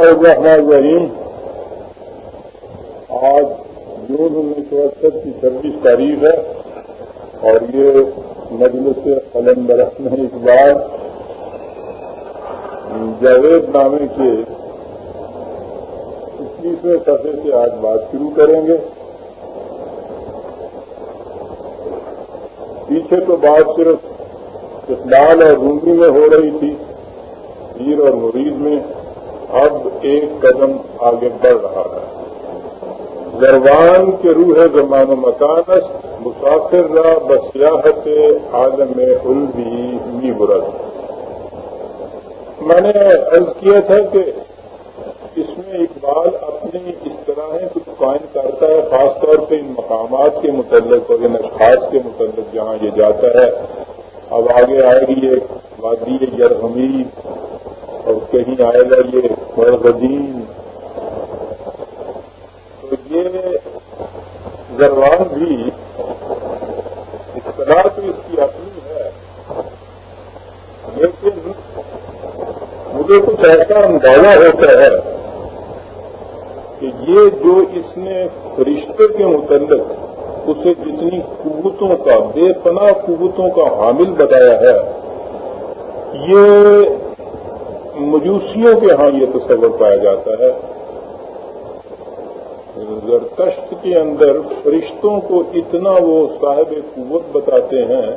الرحمن الرحیم۔ آج جون انیس سو اڑسٹھ کی چھبیس تاریخ ہے اور یہ مجلس قلم برسم اقبال جاوید نامے کے اکیسویں صفحے سے آج بات شروع کریں گے۔ پیچھے تو بات صرف اسلال اور رومی میں ہو رہی تھی، پیر اور مرید۔ ایک قدم آگے بڑھ رہا ہے۔ گروان کے روح زمان و مکانس، مسافر را بسیاحت عالم البی برد میں نے عرض کیا تھا کہ اس میں اقبال اپنی اس طرح کچھ قائم کرتا ہے، خاص طور پہ ان مقامات کے متعلق اور ان اشخاص کے متعلق جہاں یہ جاتا ہے۔ اب آگے آئے گی یہ وادی یرحمی اور کہیں آئے گا یہ مرغدین تو یہ زروان بھی اطلاع تو اس کی اپنی ہے، لیکن مجھے کچھ ایسا اندازہ ہوتا ہے کہ یہ جو اس نے فرشتے کے متعلق اسے جتنی قوتوں کا، بے پناہ قوتوں کا حامل بتایا ہے، یہ مجوسیوں کے ہاں یہ تصور پایا جاتا ہے۔ زرتشت کے اندر فرشتوں کو اتنا وہ صاحب قوت بتاتے ہیں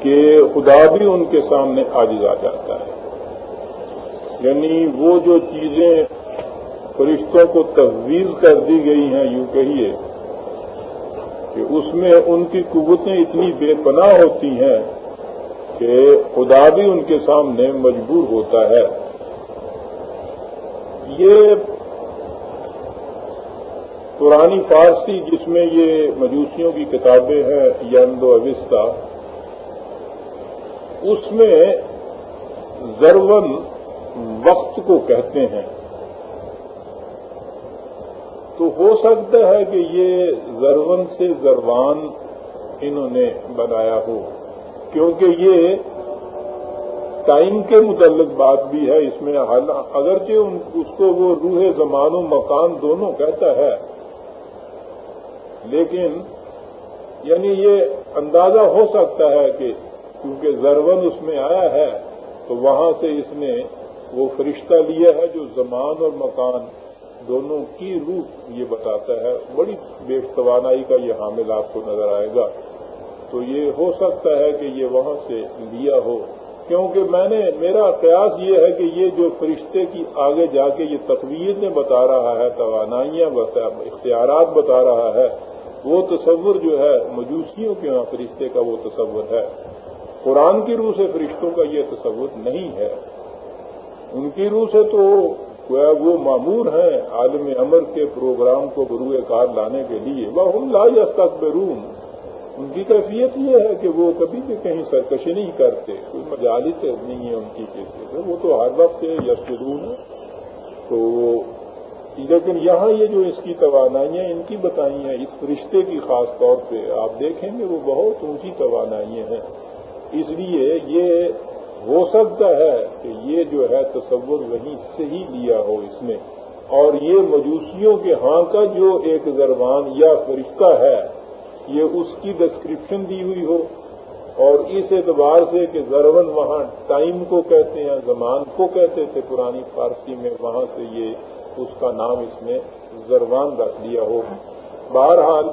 کہ خدا بھی ان کے سامنے آج آ جاتا ہے۔ یعنی وہ جو چیزیں فرشتوں کو تجویز کر دی گئی ہیں، یوں کہیے کہ اس میں ان کی قوتیں اتنی بے پناہ ہوتی ہیں کہ خدا بھی ان کے سامنے مجبور ہوتا ہے۔ یہ پرانی فارسی جس میں یہ مجوسیوں کی کتابیں ہیں، یند و اوستا اس میں زرون وقت کو کہتے ہیں۔ تو ہو سکتا ہے کہ یہ زرون سے زروان انہوں نے بنایا ہو، کیونکہ یہ ٹائم کے متعلق بات بھی ہے اس میں اگرچہ اس کو وہ روح زمان و مکان دونوں کہتا ہے، لیکن یعنی یہ اندازہ ہو سکتا ہے کہ کیونکہ زرون اس میں آیا ہے، تو وہاں سے اس نے وہ فرشتہ لیا ہے جو زمان اور مکان دونوں کی روح یہ بتاتا ہے۔ بڑی بے توانائی کا یہ حامل آپ کو نظر آئے گا۔ تو یہ ہو سکتا ہے کہ یہ وہاں سے لیا ہو۔ کیونکہ میں نے میرا قیاس یہ ہے کہ یہ جو فرشتے کی آگے جا کے یہ تقویر میں بتا رہا ہے، توانائیاں اختیارات بتا رہا ہے، وہ تصور جو ہے، مجوسیوں کے یہاں فرشتے کا وہ تصور ہے۔ قرآن کی روح سے فرشتوں کا یہ تصور نہیں ہے۔ ان کی روح سے تو وہ معمور ہیں عالم امر کے پروگرام کو بروئے کار لانے کے لیے۔ وہ ہم لا یستکبرون ان کی کیفیت یہ ہے کہ وہ کبھی بھی کہیں سرکشی نہیں کرتے، کوئی مجالس نہیں ہے ان کی کیفیت وہ تو ہر وقت یسرون ہے تو لیکن یہاں یہ جو اس کی توانائیاں ان کی بتائی ہیں، اس رشتے کی خاص طور پہ آپ دیکھیں گے وہ بہت اونچی توانائیاں ہیں۔ اس لیے یہ ہو سکتا ہے کہ یہ جو ہے تصور وہیں سے ہی لیا ہو اس نے اور یہ مجوسیوں کے ہاں کا جو ایک زربان یا فرشتہ ہے یہ اس کی ڈسکرپشن دی ہوئی ہو اور اس اعتبار سے کہ زرون وہاں ٹائم کو کہتے ہیں، زمان کو کہتے تھے پرانی فارسی میں، وہاں سے یہ اس کا نام اس نے زروان رکھ لیا ہو۔ بہرحال،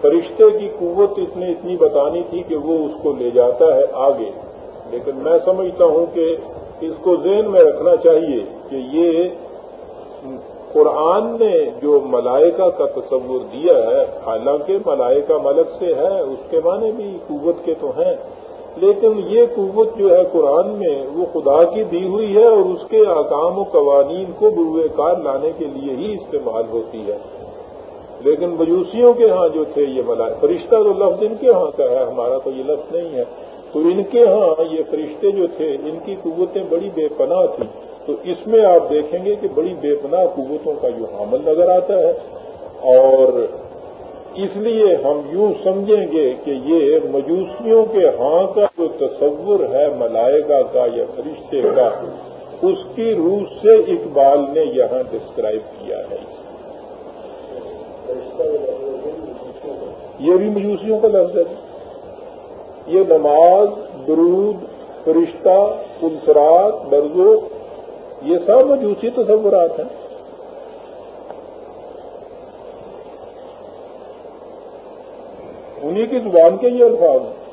فرشتے کی قوت اس نے اتنی بتانی تھی کہ وہ اس کو لے جاتا ہے آگے۔ لیکن میں سمجھتا ہوں کہ اس کو ذہن میں رکھنا چاہیے کہ یہ قرآن نے جو ملائکہ کا تصور دیا ہے، حالانکہ ملائکہ ملک سے ہے، اس کے معنی بھی قوت کے تو ہیں۔ لیکن یہ قوت جو ہے قرآن میں، وہ خدا کی دی ہوئی ہے اور اس کے احکام و قوانین کو بروئے کار لانے کے لیے ہی استعمال ہوتی ہے۔ لیکن مجوسیوں کے ہاں جو تھے، یہ ملائے فرشتہ تو لفظ ان کے ہاں کا ہے، ہمارا تو یہ لفظ نہیں ہے۔ تو ان کے ہاں یہ فرشتے جو تھے، ان کی قوتیں بڑی بے پناہ تھیں۔ تو اس میں آپ دیکھیں گے کہ بڑی بے پناہ قوتوں کا جو حامل نظر آتا ہے اور اس لیے ہم یوں سمجھیں گے کہ یہ مجوسیوں کے ہاں کا جو تصور ہے ملائکہ کا یا فرشتے کا، اس کی روح سے اقبال نے یہاں ڈسکرائب کیا ہے۔ یہ بھی مجوسیوں کا لفظ ہے۔ یہ نماز، درود، فرشتہ کنسرات برزو یہ سب مجوسی تصورات ہیں۔ انہیں کی زبان کے یہ الفاظ ہیں۔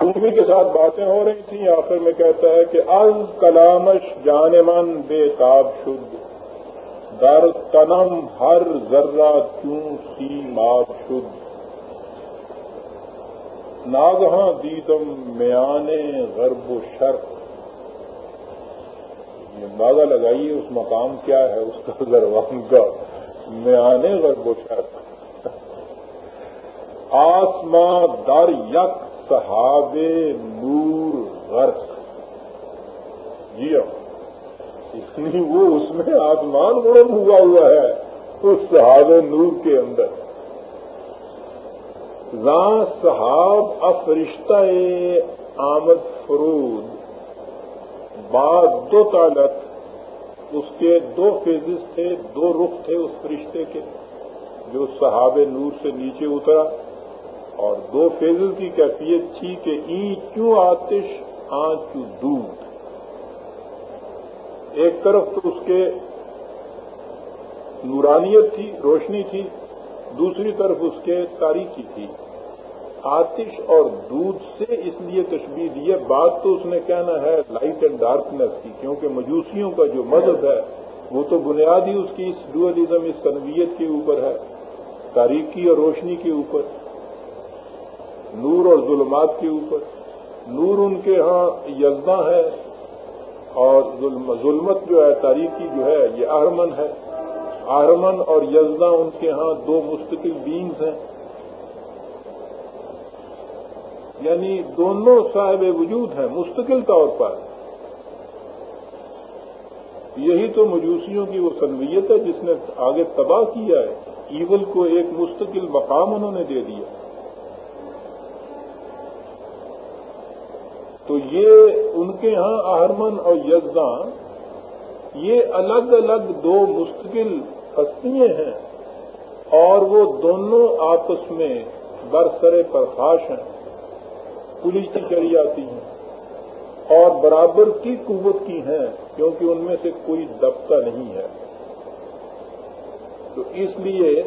انہیں کے ساتھ باتیں ہو رہی تھیں، آخر میں کہتا ہے کہ از کلامش جان من بے تاب شد۔ در تنم ہر ذرہ کیوں سی ماب شد۔ ناگہاں دیدم میانے غرب و شرق اندازہ لگائیے اس مقام کیا ہے، اس کا دروان کا میانے غرب و شرق آسماں در یک صحاب نور غرق۔ جی ہاں، اتنی وہ اس میں آسمان غرم ہوا ہوا ہے، اس صحاب نور کے اندر۔ صحاب افرشتہ آمد فرود۔ بعد دو تعلق اس کے دو فیزز تھے، دو رخ تھے اس فرشتے کے، جو صحاب نور سے نیچے اترا۔ اور دو فیزز کی کیفیت تھی کہ ای کیوں آتش آ کیوں دودھ۔ ایک طرف تو اس کے نورانیت تھی، روشنی تھی دوسری طرف اس کے تاریخی تھی۔ آتش اور دودھ سے اس لیے تشبیح دی بات تو اس نے کہنا ہے لائٹ اینڈ ڈارکنیس کی، کیونکہ مجوسیوں کا جو مذہب ہے، وہ تو بنیادی اس کی اس ڈوئلزم اس تنویت کے اوپر ہے تاریخی اور روشنی کے اوپر، نور اور ظلمات کے اوپر۔ نور ان کے ہاں یزداں ہے اور ظلمت جو ہے تاریخی جو ہے، یہ آرمن ہے۔ آرمن اور یزداں ان کے ہاں دو مستقل بینگز ہیں۔ یعنی دونوں صاحب وجود ہیں، مستقل طور پر۔ یہی تو مجوسیوں کی وہ سنویت ہے جس نے آگے تباہ کیا ہے۔ ایول کو ایک مستقل مقام انہوں نے دے دیا۔ تو یہ ان کے ہاں اہرمن اور یزاں یہ الگ الگ دو مستقل ہستیاں ہیں اور وہ دونوں آپس میں برسرے پرخاش ہیں۔ پولیس چڑی آتی ہیں اور برابر کی قوت کی ہیں کیونکہ ان میں سے کوئی دبتا نہیں ہے۔ تو اس لیے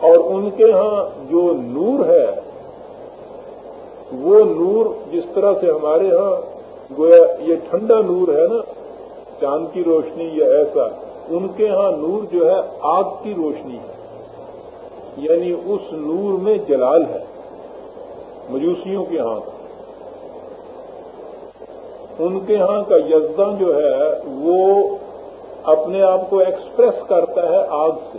اور ان کے ہاں جو نور ہے، وہ نور جس طرح سے ہمارے ہاں گویا یہ ٹھنڈا نور ہے نا، چاند کی روشنی یا ایسا۔ ان کے ہاں نور جو ہے آگ کی روشنی ہے۔ یعنی اس نور میں جلال ہے۔ مجوسیوں کے ہاں۔ کا ان کے ہاں کا یزداں جو ہے وہ اپنے آپ کو ایکسپریس کرتا ہے آگ سے۔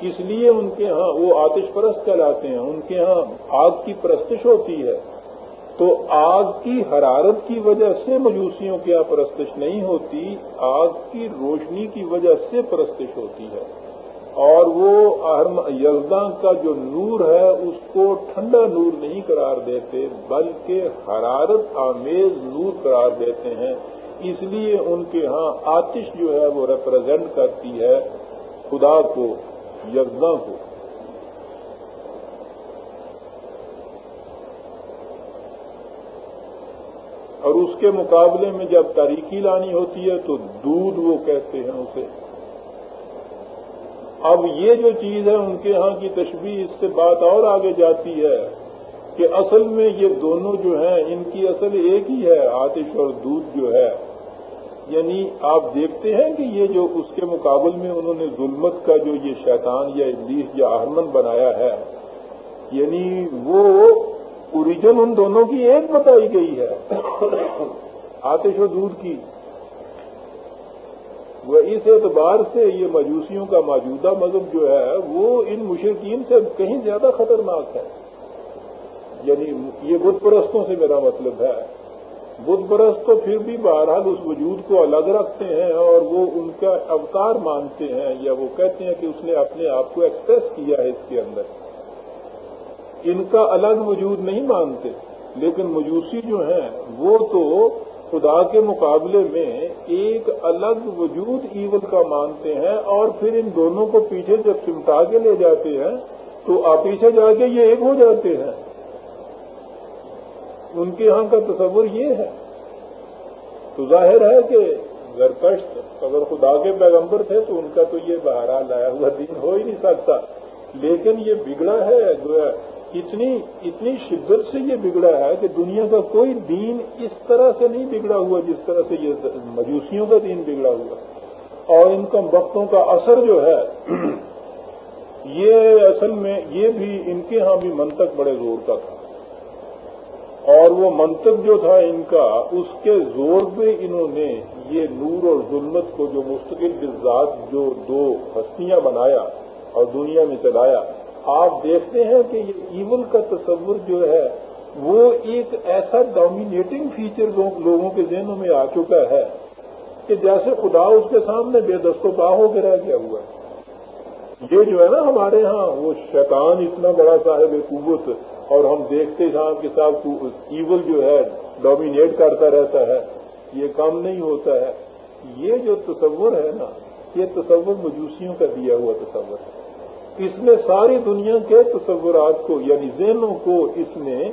اس لیے ان کے ہاں وہ آتش پرست کہلاتے ہیں۔ ان کے ہاں آگ کی پرستش ہوتی ہے۔ تو آگ کی حرارت کی وجہ سے مجوسیوں کی یہاں پرستش نہیں ہوتی، آگ کی روشنی کی وجہ سے پرستش ہوتی ہے۔ اور وہ یزداں کا جو نور ہے، اس کو ٹھنڈا نور نہیں قرار دیتے، بلکہ حرارت آمیز نور قرار دیتے ہیں۔ اس لیے ان کے ہاں آتش جو ہے، وہ ریپرزینٹ کرتی ہے خدا کو یزداں کو۔ اور اس کے مقابلے میں جب تاریخی لانی ہوتی ہے تو دودھ وہ کہتے ہیں اسے۔ اب یہ جو چیز ہے ان کے ہاں کی تشبیح اس سے بات اور آگے جاتی ہے کہ اصل میں یہ دونوں جو ہیں ان کی اصل ایک ہی ہے، آتش اور دودھ جو ہے۔ یعنی آپ دیکھتے ہیں کہ یہ جو اس کے مقابل میں انہوں نے ظلمت کا جو یہ شیطان یا ابلیس یا احمد بنایا ہے یعنی وہ اوریجن ان دونوں کی ایک بتائی گئی ہے۔ آتش و دودھ کی۔ وہ اس اعتبار سے یہ مجوسیوں کا موجودہ مذہب جو ہے، وہ ان مشرقین سے کہیں زیادہ خطرناک ہے۔ یعنی یہ بت پرستوں سے میرا مطلب ہے۔ بدھ پرست تو پھر بھی بہرحال اس وجود کو الگ رکھتے ہیں اور وہ ان کا اوتار مانتے ہیں یا وہ کہتے ہیں کہ اس نے اپنے آپ کو ایکسپریس کیا ہے اس کے اندر۔ ان کا الگ وجود نہیں مانتے، لیکن مجوسی جو ہیں، وہ تو خدا کے مقابلے میں ایک الگ وجود ایول کا مانتے ہیں اور پھر ان دونوں کو پیچھے جب چمٹا کے لے جاتے ہیں، تو آپ پیچھے جا کے یہ ایک ہو جاتے ہیں۔ ان کے یہاں کا تصور یہ ہے۔ تو ظاہر ہے کہ زرکشت اگر خدا کے پیغمبر تھے، تو ان کا تو یہ بہرحال لایا ہوا دین ہو ہی نہیں سکتا۔ لیکن یہ بگڑا ہے اتنی اتنی شدت سے یہ بگڑا ہے کہ دنیا کا کوئی دین اس طرح سے نہیں بگڑا ہوا جس طرح سے یہ مجوسیوں کا دین بگڑا ہوا اور ان کم وقتوں کا اثر جو ہے، یہ اصل میں یہ بھی ان کے ہاں بھی منطق بڑے زور کا تھا۔ اور وہ منطق جو تھا ان کا، اس کے زور پہ انہوں نے یہ نور اور ظلمت کو جو مستقل ذات جو دو ہستیاں بنایا اور دنیا میں چلایا آپ دیکھتے ہیں کہ یہ ایول کا تصور جو ہے، وہ ایک ایسا ڈومینیٹنگ فیچر لوگوں کے ذہنوں میں آ چکا ہے کہ جیسے خدا اس کے سامنے بے دست و پا ہو کے رہ گیا ہوا ہے۔ یہ جو ہے نا ہمارے ہاں وہ شیطان اتنا بڑا صاحب قوت اور ہم دیکھتے جہاں کے ساتھ ایول جو ہے ڈومینیٹ کرتا رہتا ہے۔ یہ کام نہیں ہوتا ہے۔ یہ جو تصور ہے نا، یہ تصور مجوسیوں کا دیا ہوا تصور ہے۔ اس نے ساری دنیا کے تصورات کو یعنی ذہنوں کو اس نے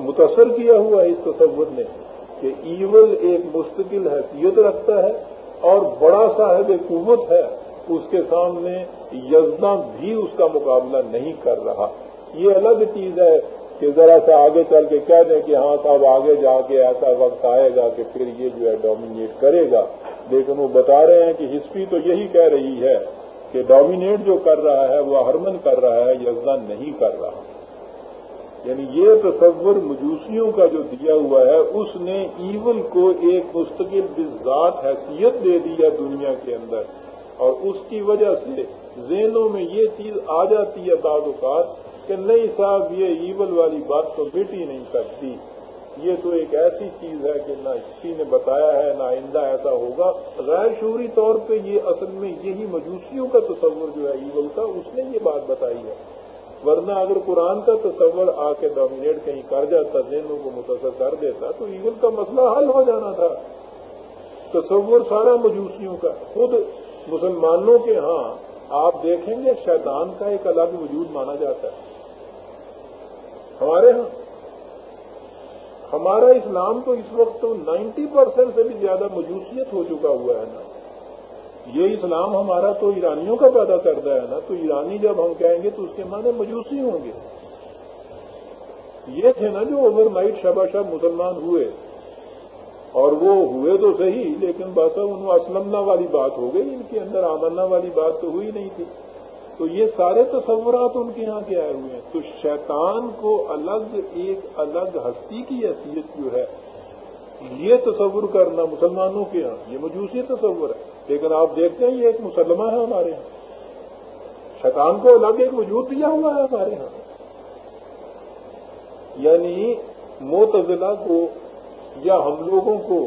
متاثر کیا ہوا ہے اس تصور نے کہ ایول ایک مستقل حیثیت رکھتا ہے اور بڑا صاحب قوت ہے، اس کے سامنے یزنا بھی اس کا مقابلہ نہیں کر رہا۔ یہ الگ چیز ہے کہ ذرا سا آگے چل کے کہہ دیں کہ ہاں صاحب آگے جا کے ایسا وقت آئے گا کہ پھر یہ جو ہے ڈومینیٹ کرے گا۔ لیکن وہ بتا رہے ہیں کہ ہسٹری تو یہی کہہ رہی ہے کہ ڈومینیٹ جو کر رہا ہے وہ ہرمن کر رہا ہے، یزدان نہیں کر رہا۔ یعنی یہ تصور مجوسیوں کا جو دیا ہوا ہے، اس نے ایول کو ایک مستقل بذات حیثیت دے دیا دنیا کے اندر۔ اور اس کی وجہ سے ذہنوں میں یہ چیز آ جاتی ہے بعض اوقات کہ نہیں صاحب، یہ ایول والی بات تو مٹ ہی نہیں سکتی یہ تو ایک ایسی چیز ہے کہ نہ کسی نے بتایا ہے، نہ آئندہ ایسا ہوگا۔ غیر شعوری طور پہ یہ اصل میں یہی مجوسیوں کا تصور جو ہے، ایول کا، اس نے یہ بات بتائی ہے۔ ورنہ اگر قرآن کا تصور آ کے ڈومینیٹ کہیں کر جاتا، ذہنوں کو متاثر کر دیتا، تو ایول کا مسئلہ حل ہو جانا تھا۔ تصور سارا مجوسیوں کا۔ خود مسلمانوں کے ہاں آپ دیکھیں گے، شیطان کا ایک الگ وجود مانا جاتا ہے۔ ہمارے ہاں ہمارا اسلام تو اس وقت تو نائنٹی پرسینٹ سے بھی زیادہ مجوسیت ہو چکا ہوا ہے نا۔ یہ اسلام ہمارا تو ایرانیوں کا پیدا کرتا ہے نا۔ تو ایرانی جب ہم کہیں گے تو اس کے معنی مجوسی ہوں گے۔ یہ تھے نا جو اوور نائٹ شبا شب مسلمان ہوئے۔ اور وہ ہوئے تو صحیح، لیکن بس ان اسلمنا والی بات ہو گئی۔ ان کے اندر آمنا والی بات تو ہوئی نہیں تھی۔ تو یہ سارے تصورات ان کے یہاں کے آئے ہوئے ہیں۔ تو شیطان کو الگ ایک الگ ہستی کی حیثیت جو ہے، یہ تصور کرنا مسلمانوں کے یہاں، یہ مجوسی تصور ہے۔ لیکن آپ دیکھتے ہیں، یہ ایک مسلمہ ہے ہمارے یہاں۔ شیطان کو الگ ایک وجود دیا ہوا ہے ہمارے یہاں۔ یعنی موتضلا کو یا ہم لوگوں کو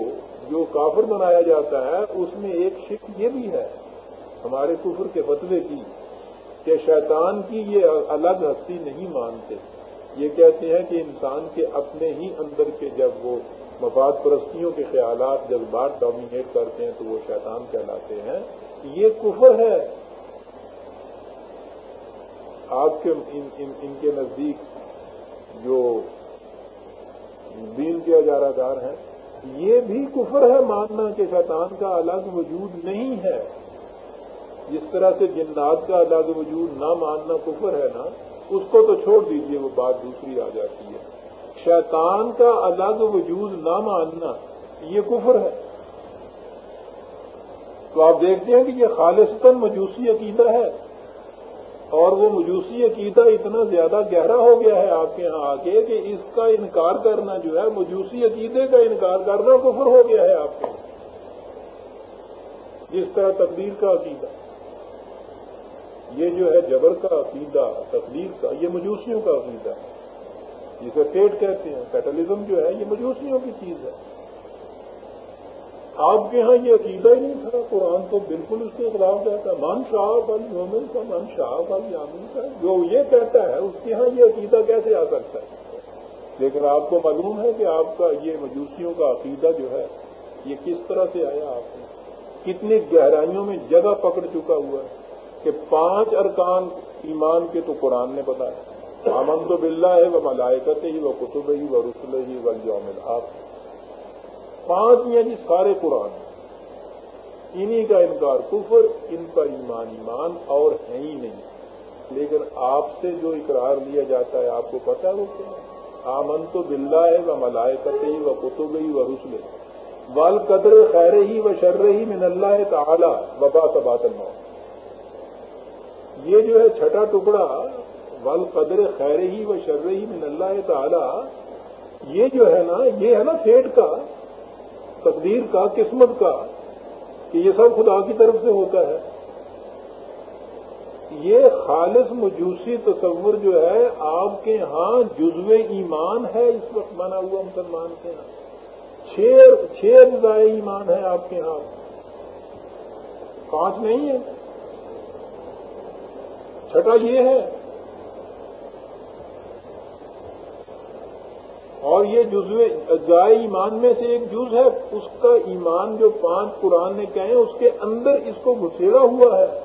جو کافر بنایا جاتا ہے، اس میں ایک شک یہ بھی ہے، ہمارے کفر کے فتوے کی کہ شیطان کی یہ الگ ہستی نہیں مانتے۔ یہ کہتے ہیں کہ انسان کے اپنے ہی اندر کے جب وہ مفاد پرستیوں کے خیالات جذبات ڈومینیٹ کرتے ہیں تو وہ شیطان کہلاتے ہیں۔ یہ کفر ہے۔ آپ کے ان, ان, ان کے نزدیک جو دین کے اجارہ دار ہیں یہ بھی کفر ہے ماننا کہ شیطان کا الگ وجود نہیں ہے۔ جس طرح سے جنات کا الگ وجود نہ ماننا کفر ہے نا، اس کو تو چھوڑ دیجیے، وہ بات دوسری آ جاتی ہے۔ شیطان کا الگ وجود نہ ماننا، یہ کفر ہے۔ تو آپ دیکھتے ہیں کہ یہ خالصتاً مجوسی عقیدہ ہے۔ اور وہ مجوسی عقیدہ اتنا زیادہ گہرا ہو گیا ہے آپ کے یہاں آ کے کہ اس کا انکار کرنا جو ہے، مجوسی عقیدے کا انکار کرنا کفر ہو گیا ہے آپ کے۔ جس طرح تقدیر کا عقیدہ۔ یہ جو ہے جبر کا عقیدہ تقدیر کا، یہ مجوسیوں کا عقیدہ ہے۔ جسے پیٹ کہتے ہیں کیٹلزم جو ہے، یہ مجوسیوں کی چیز ہے۔ آپ کے ہاں یہ عقیدہ ہی نہیں تھا، قرآن تو بالکل اس کے خلاف جاتا ہے، من شاہ بل یومن کا، من شاہ بل یامن کا جو یہ کہتا ہے، اس کے ہاں یہ عقیدہ کیسے آ سکتا ہے؟ لیکن آپ کو معلوم ہے کہ آپ کا یہ مجوسیوں کا عقیدہ جو ہے، یہ کس طرح سے آیا آپ کو کتنی گہرائیوں میں جگہ پکڑ چکا ہوا ہے۔ کہ پانچ ارکان ایمان کے تو قرآن نے بتایا امن تو بلّہ ہے وہ ملائکت ہی وہ کتب ہی وہ رسل ہی وہ یومل آپ پانچ میں جی سارے قرآن۔ انہی کا انکار کفر، ان پر ایمان ایمان اور ہے ہی نہیں۔ لیکن آپ سے جو اقرار لیا جاتا ہے، آپ کو پتا ہے وہ کیا آمن تو بلّہ ہے؟ وہ ملائکت ہی وہ کتب ہی وہ رسل وال قدر خیر ہی و شر ہی من اللہ تعالی وبا سبات یہ جو ہے چھٹا ٹکڑا ول قدر خیر ہی و شر ہی من اللہ تعالی، یہ جو ہے نا، یہ ہے نا فیٹ کا، تقدیر کا، قسمت کا، کہ یہ سب خدا کی طرف سے ہوتا ہے۔ یہ خالص مجوسی تصور جو ہے، آپ کے ہاں جزو ایمان ہے، اس وقت بنا ہوا مسلمان کے ہاں۔ چھ چھ اجزائے ایمان ہے آپ کے ہاں۔ پانچ نہیں ہے۔ چھٹا یہ ہے۔ اور یہ جزو جائے ایمان میں سے ایک جز ہے۔ اس کا ایمان جو پانچ قرآن نے کہے، اس کے اندر اس کو گھسیڑا ہوا ہے۔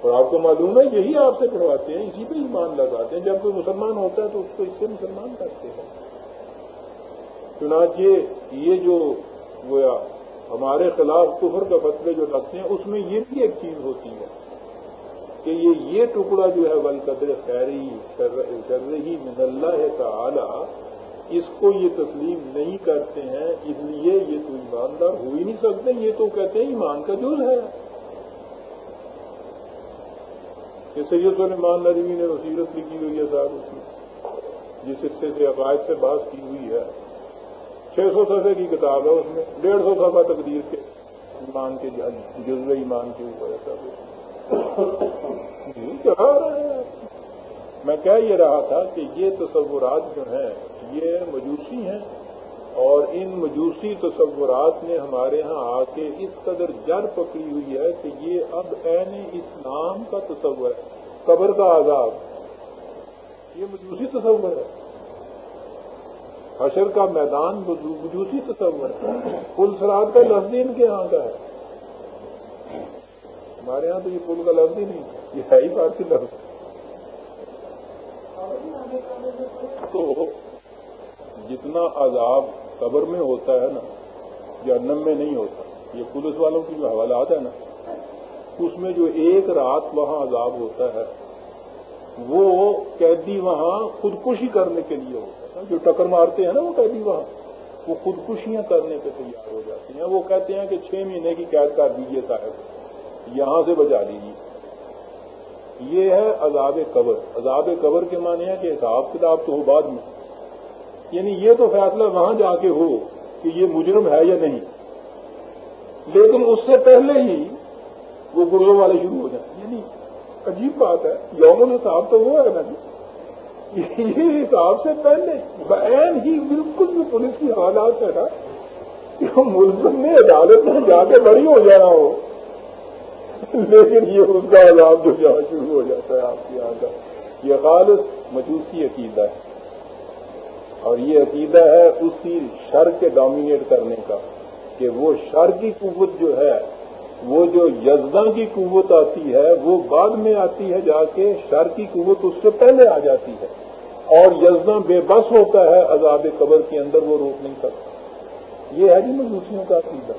اور آپ کو معلوم ہے، یہی آپ سے پڑھواتے ہیں، اسی پہ ایمان لگاتے ہیں۔ جب کوئی مسلمان ہوتا ہے تو اس کو اس سے مسلمان کرتے ہیں۔ چنانچہ یہ جو گویا ہمارے خلاف کفر کا فتوے جو لگتے ہیں، اس میں یہ بھی ایک چیز ہوتی ہے کہ یہ یہ ٹکڑا جو ہے ولقدر خیری، شر ہی من اللہ تعالی، اس کو یہ تسلیم نہیں کرتے ہیں، اس لیے یہ تو ایماندار ہو ہی نہیں سکتے، یہ تو کہتے ہیں ایمان کا جز ہے۔ یہ سید سلیمان نروی نے وسیرت لکھی ہوئی ہے صاحب، اس میں جس حصے سے عقائد سے بات کی ہوئی ہے۔ چھ سو صفحے کی کتاب ہے اس میں، ڈیڑھ سو صفحہ تقدیر کے، ایمان کے جزو ایمان کے اوپر ایسا میں کہہ یہ رہا تھا کہ یہ تصورات جو ہیں، یہ مجوسی ہیں اور ان مجوسی تصورات نے ہمارے ہاں آ کے اس قدر جڑ پکڑی ہوئی ہے کہ یہ اب عین اسلام کا تصور ہے، قبر کا آزاد یہ مجوسی تصور ہے۔ حشر کا میدان مجوسی تصور ہے۔ پل سراد کا لفظ ان کے یہاں کا ہے۔ ہمارے یہاں تو یہ پل کا لفظ ہی نہیں یہ ہے ہی فارسی لفظ۔ تو جتنا عذاب قبر میں ہوتا ہے نا، جہنم میں نہیں ہوتا۔ یہ پولیس والوں کی جو حوالات ہے نا، اس میں جو ایک رات وہاں عذاب ہوتا ہے، وہ قیدی وہاں خودکشی کرنے کے لیے ہوتا ہے۔ جو ٹکر مارتے ہیں نا وہ قیدی وہاں، وہ خودکشیاں کرنے پہ تیار ہو جاتی ہیں۔ وہ کہتے ہیں کہ چھ مہینے کی قید کر دیجیے صاحب، یہاں سے بچا لیجیے یہ ہے عذاب قبر۔ عذاب قبر کے معنی ہے کہ حساب کتاب تو ہو بعد میں۔ یعنی یہ تو فیصلہ وہاں جا کے ہو کہ یہ مجرم ہے یا نہیں۔ لیکن اس سے پہلے ہی وہ گروہ والے شروع ہو جائیں۔ یعنی عجیب بات ہے، یوم الحساب تو وہ ہے نا جی۔ یہ حساب سے پہلے بین ہی بالکل جو پولیس کی حالات ہے نا ملزم نے عدالت میں جا کے بڑی ہو جانا ہو۔ لیکن یہ اس کا عذاب جو جہاں شروع ہو جاتا ہے آپ کے یہاں کا۔ یہ خالص مجوسی عقیدہ ہے۔ اور یہ عقیدہ ہے اسی شر کے ڈومینیٹ کرنے کا، کہ وہ شر کی قوت جو ہے وہ جو یزداں کی قوت آتی ہے وہ بعد میں آتی ہے جا کے شر کی قوت اس سے پہلے آ جاتی ہے۔ اور یزداں بے بس ہوتا ہے عذاب قبر کے اندر وہ روک نہیں سکتا۔ یہ ہے جی مجوسیوں کا عقیدہ۔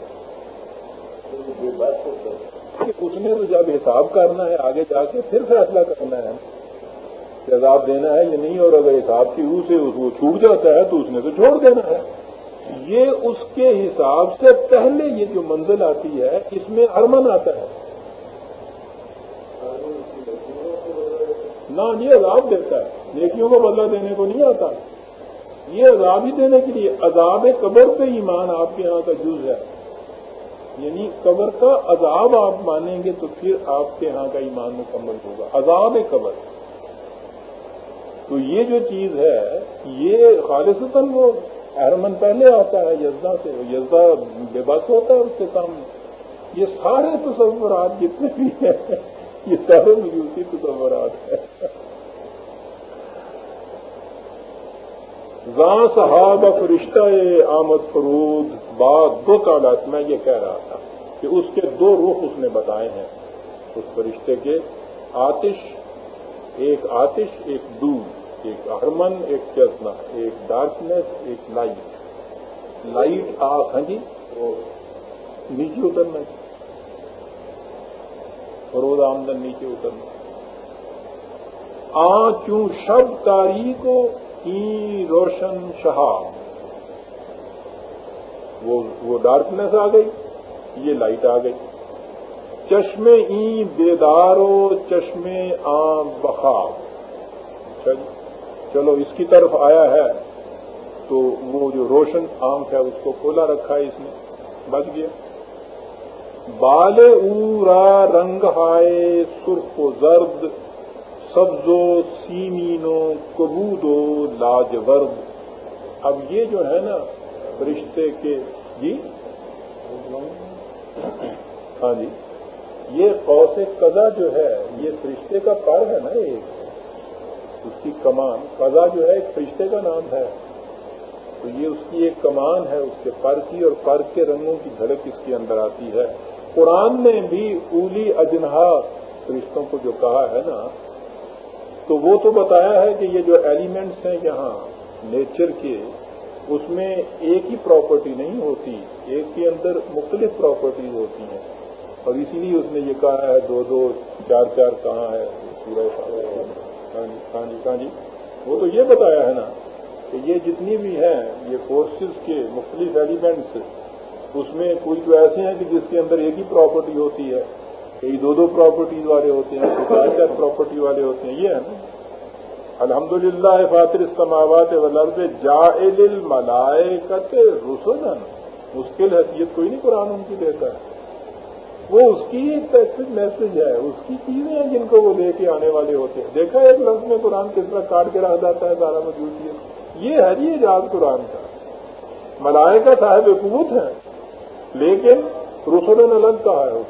بے بس ہوتا ہے۔ اس نے تو جب حساب کرنا ہے آگے جا کے پھر فیصلہ کرنا ہے۔ کہ عذاب دینا ہے یا نہیں اور اگر حساب کی روح سے وہ چھوٹ جاتا ہے تو اس نے تو چھوڑ دینا ہے۔ یہ اس کے حساب سے پہلے یہ جو منزل آتی ہے، اس میں ارمن آتا ہے۔ نہ، یہ عذاب دیتا ہے۔ نیکیوں کو بدلہ دینے کو نہیں آتا۔ یہ عذاب ہی دینے کے لیے عذاب قبر پہ ایمان آپ کے یہاں کا جز ہے۔ یعنی قبر کا عذاب آپ مانیں گے تو پھر آپ کے ہاں کا ایمان مکمل ہوگا۔ عذاب قبر۔ تو یہ جو چیز ہے، یہ خالصتاً وہ احرمن پہلے آتا ہے یزدا سے یزدا بے بس ہوتا ہے، اس کے سامنے۔ یہ سارے تصورات جتنے بھی ہیں، یہ سارے مجوسی تصورات ہیں۔ زاں صحاب فرشتہ آمد فرود بعد دو تعداد میں یہ کہہ رہا تھا کہ اس کے دو رخ اس نے بتائے ہیں۔ اس فرشتے کے آتش، ایک آتش، ایک دودھ ایک ہرمن ایک چسنا ایک ڈارکنیس ایک لائٹ لائٹ آخ ہاں جی؟ نیچے اترنا روز آمدن نیچے اترنا آ چوں شب تاریخ روشن شہاب وہ ڈارکنیس آ گئی، یہ لائٹ آ گئی۔ چشمے ای بیدارو چشمے آم بخار۔ چلو اس کی طرف آیا ہے، تو وہ جو روشن آنکھ ہے، اس کو کھولا رکھا ہے، اس نے بچ گیا۔ بال اورا رنگ ہائے، سرخ و زرد سبز و سیمینو کبودو لاجورد۔ اب یہ جو ہے نا رشتے کے جی؟ ہاں جی۔ یہ قوس قضا جو ہے، یہ فرشتے کا پر ہے نا ایک۔ اس کی کمان، قضا جو ہے، ایک فرشتے کا نام ہے۔ تو یہ اس کی ایک کمان ہے، اس کے پر کی اور پر کے رنگوں کی جھلک اس کے اندر آتی ہے۔ قرآن نے بھی اولی اجنہا فرشتوں کو جو کہا ہے نا، تو وہ تو بتایا ہے کہ یہ جو ایلیمنٹس ہیں یہاں نیچر کے، اس میں ایک ہی پراپرٹی نہیں ہوتی، ایک کے اندر مختلف پراپرٹیز ہوتی ہیں۔ اور اسی لیے اس نے یہ کہا ہے، دو دو، چار چار کہاں ہے پورا ہاں جی ہاں جی ہاں جی۔ وہ تو یہ بتایا ہے نا کہ یہ جتنی بھی ہیں، یہ فورسز کے مختلف ایلیمنٹس اس میں کوئی تو ایسے ہیں کہ جس کے اندر ایک ہی پراپرٹی ہوتی ہے کئی دو دو پراپرٹیز والے ہوتے ہیں چار چار پراپرٹی والے ہوتے ہیں۔ یہ ہے نا۔ الحمد للہ فاطر استماوات ولرد جائل الملائکت رسولن مشکل حیثیت کوئی نہیں قرآن ان کی دیتا ہے۔ وہ اس کی ایک پیسج میسج ہے، اس کی چیزیں ہیں جن کو وہ لے کے آنے والے ہوتے ہیں۔ دیکھا ایک لفظ میں قرآن کس طرح کاٹ کے رکھ جاتا ہے، سارا موجود یہ ہے جی اجاز قرآن کا۔ ملائکہ صاحب قوت ہے لیکن رسول الگ کہا ہے۔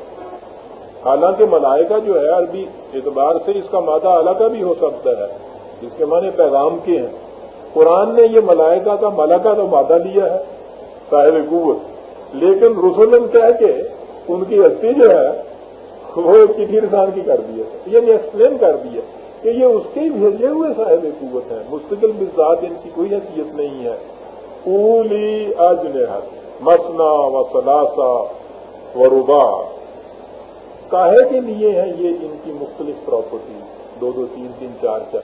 حالانکہ ملائکہ جو ہے، عربی اعتبار سے اس کا مادہ الگ کا بھی ہو سکتا ہے، جس کے معنی پیغام کے ہیں۔ قرآن نے یہ ملائکہ کا ملکہ تو مادہ لیا ہے، صاحب قوت لیکن رسول کہہ کے ان کی ہستی جو ہے، وہ چٹھی رسان کی کر دی ہے۔ یعنی ایکسپلین کر دی ہے کہ یہ اس کے بھیجے ہوئے صاحب قوت ہیں۔ مستقل بزاد ان کی کوئی حیثیت نہیں ہے۔ اولی اجنحت مسنا و سلاسا و ربا۔ کاہے کے لیے ہیں یہ ان کی مختلف پراپرٹی دو دو تین تین چار چار۔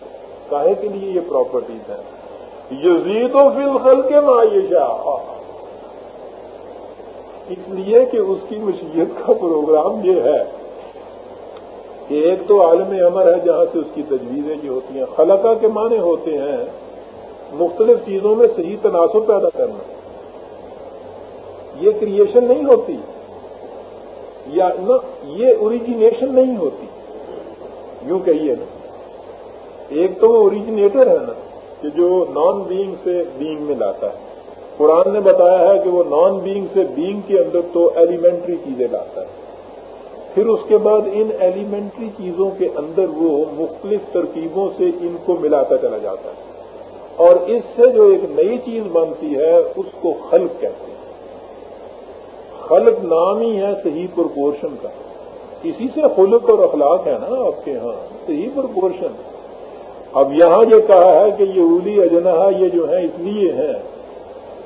کاہے کے لیے یہ پراپرٹیز ہیں؟ یزید و فلخل کے معیشہ اس لیے کہ اس کی مشیت کا پروگرام یہ ہے کہ ایک تو عالم امر ہے جہاں سے اس کی تجویزیں جو ہوتی ہیں، خلقہ کے معنی ہوتے ہیں مختلف چیزوں میں صحیح تناسب پیدا کرنا۔ یہ کریشن نہیں ہوتی، یا نہ یہ اوریجنیشن نہیں ہوتی۔ یوں کہیے نا۔ ایک تو وہ اوریجنیٹر ہے نا، کہ جو نان بینگ سے بینگ میں لاتا ہے۔ قرآن نے بتایا ہے کہ وہ نان بینگ سے بینگ کے اندر تو ایلیمنٹری چیزیں لاتا ہے۔ پھر اس کے بعد ان ایلیمنٹری چیزوں کے اندر وہ مختلف ترکیبوں سے ان کو ملاتا چلا جاتا ہے۔ اور اس سے جو ایک نئی چیز بنتی ہے، اس کو خلق کہتے ہیں۔ خلق نام ہی ہے، صحیح پرپورشن کا۔ اسی سے خلق اور اخلاق ہے نا آپ کے ہاں صحیح پرپورشن۔ اب یہاں جو کہا ہے کہ یہ اولی اجنہ یہ جو ہے اس لیے ہے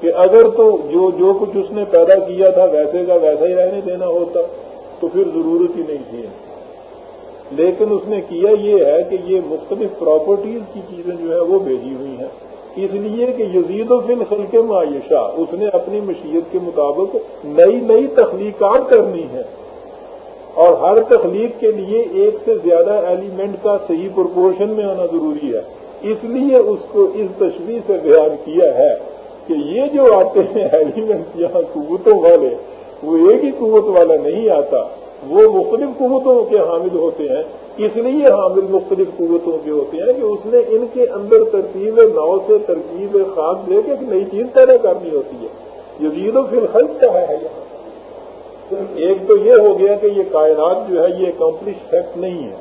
کہ اگر تو جو جو کچھ اس نے پیدا کیا تھا ویسے کا ویسا ہی رہنے دینا ہوتا، تو پھر ضرورت ہی نہیں تھی۔ لیکن اس نے کیا یہ ہے کہ یہ مختلف پراپرٹیز کی چیزیں جو ہے وہ بھیجی ہوئی ہیں۔ اس لیے کہ یزید و فن خلق معیشہ اس نے اپنی مشیت کے مطابق نئی نئی تخلیقات کرنی ہے اور ہر تخلیق کے لیے ایک سے زیادہ ایلیمنٹ کا صحیح پرپورشن میں آنا ضروری ہے۔ اس لیے اس کو اس تشریح سے بیان کیا ہے۔ کہ یہ جو آتے ہیں ایلیمنٹ یہاں قوتوں والے، وہ ایک ہی قوت والا نہیں آتا، وہ مختلف قوتوں کے حامل ہوتے ہیں، اس لیے حامل مختلف قوتوں کے ہوتے ہیں کہ اس نے ان کے اندر ترتیب نو سے ترکیب خاص لے کے ایک نئی چیز پیدا کرنی ہوتی ہے۔ یزید و فی الخلق کا ہے یہاں ایک تو یہ ہو گیا کہ یہ کائنات جو ہے یہ اکمپلش فیکٹ نہیں ہے،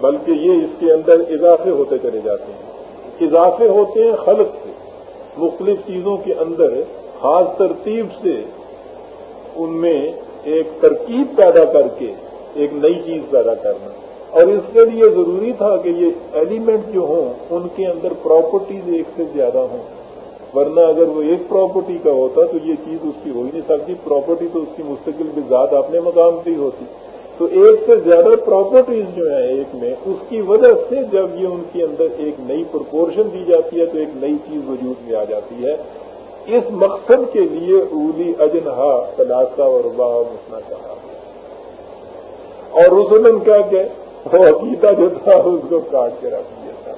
بلکہ یہ اس کے اندر اضافے ہوتے چلے جاتے ہیں۔ اضافے ہوتے ہیں خلق سے۔ مختلف چیزوں کے اندر خاص ترتیب سے ان میں ایک ترکیب پیدا کر کے ایک نئی چیز پیدا کرنا۔ اور اس کے لیے ضروری تھا کہ یہ ایلیمنٹ جو ہوں، ان کے اندر پراپرٹیز ایک سے زیادہ ہوں۔ ورنہ اگر وہ ایک پراپرٹی کا ہوتا تو یہ چیز اس کی ہو ہی نہیں سکتی۔ پراپرٹی تو اس کی مستقل بھی زیادہ اپنے مقام پہ ہی ہوتی۔ تو ایک سے زیادہ پراپرٹیز جو ہیں ایک میں، اس کی وجہ سے جب یہ ان کے اندر ایک نئی پرپورشن دی جاتی ہے تو ایک نئی چیز وجود میں آ جاتی ہے۔ اس مقصد کے لیے اولی اجنہا خلاصہ اور باہ مسنا کہا اور رسولن کیا کہ وہ عقیدہ جو تھا، اس کو کاٹ کے رکھ دیا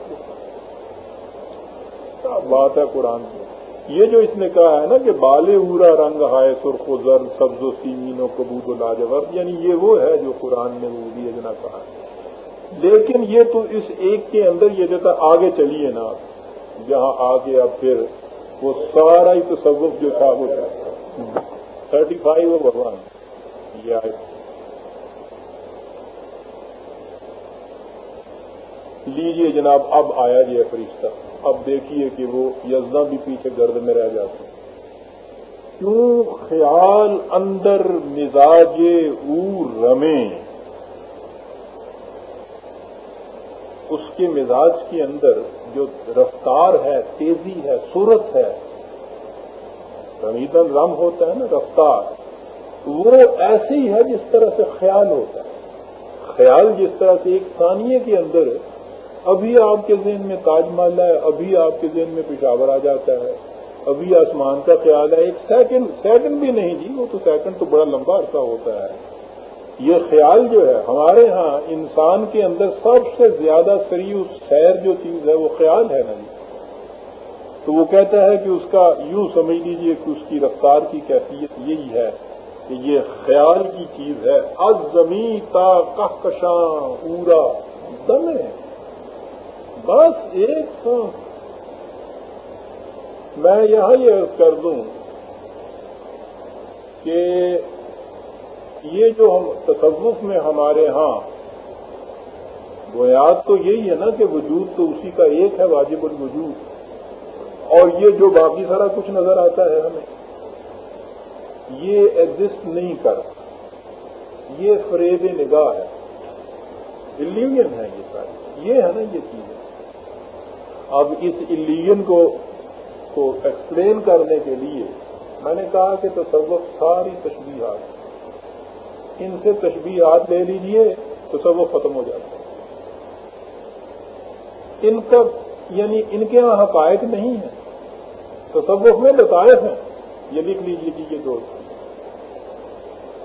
تھا۔ بات ہے قرآن کی؟ یہ جو اس نے کہا ہے نا کہ بالے اورا رنگ ہائے سرخ و زر، سبز و سیمین و کبوت و لاجور یعنی یہ وہ ہے جو قرآن نے اولی اجنا کہا لیکن یہ تو اس ایک کے اندر یہ جو تھا، آگے چلیے نا۔ جہاں آگے اب پھر وہ سارا ہی تصوف جو تھا وہ تھرٹی فائیو بھگوان۔ یہ آئے۔ لیجیے جناب، اب آیا جی فرشتہ۔ اب دیکھیے کہ وہ یزنا بھی پیچھے گرد میں رہ جاتے ہیں۔ کیوں خیال اندر مزاج او رمے؟ اس کے مزاج کے اندر جو رفتار ہے، تیزی ہے، صورت ہے رمیدن رم ہوتا ہے نا، رفتار وہ ایسی ہے جس طرح سے خیال ہوتا ہے۔ خیال جس طرح سے ایک ثانیے کے اندر ابھی آپ کے ذہن میں تاج محل ہے، ابھی آپ کے ذہن میں پشاور آ جاتا ہے، ابھی آسمان کا خیال ہے۔ ایک سیکنڈ سیکنڈ بھی نہیں جی وہ تو سیکنڈ تو بڑا لمبا عرصہ ہوتا ہے۔ یہ خیال جو ہے، ہمارے ہاں انسان کے اندر سب سے زیادہ سری اس خیر جو چیز ہے، وہ خیال ہے نا جی۔ تو وہ کہتا ہے کہ اس کا یوں سمجھ لیجیے کہ اس کی رفتار کی کیفیت یہی ہے کہ یہ خیال کی چیز ہے۔ از زمین تا کہکشاں، پورا دم ہے۔ بس ایک میں یہاں یہ کر دوں کہ یہ جو ہم تصوف میں ہمارے ہاں بنیاد تو یہی ہے نا کہ وجود تو اسی کا ایک ہے، واجب الوجود۔ اور یہ جو باقی سارا کچھ نظر آتا ہے ہمیں، یہ ایگزٹ نہیں کر یہ فریب نگاہ ہے۔ الین ہے یہ ساری۔ یہ ہے نا یہ چیز اب اس الین کو کو ایکسپلین کرنے کے لیے میں نے کہا کہ تصوف ساری تشبیہات ان سے تشبیہات لے لیجیے تو ختم ہو جاتا ہے۔ ان کا یعنی ان کے یہاں حقائق نہیں ہے تصوف میں لطائف ہیں۔ یہ لکھ لیجیے کہ یہ دو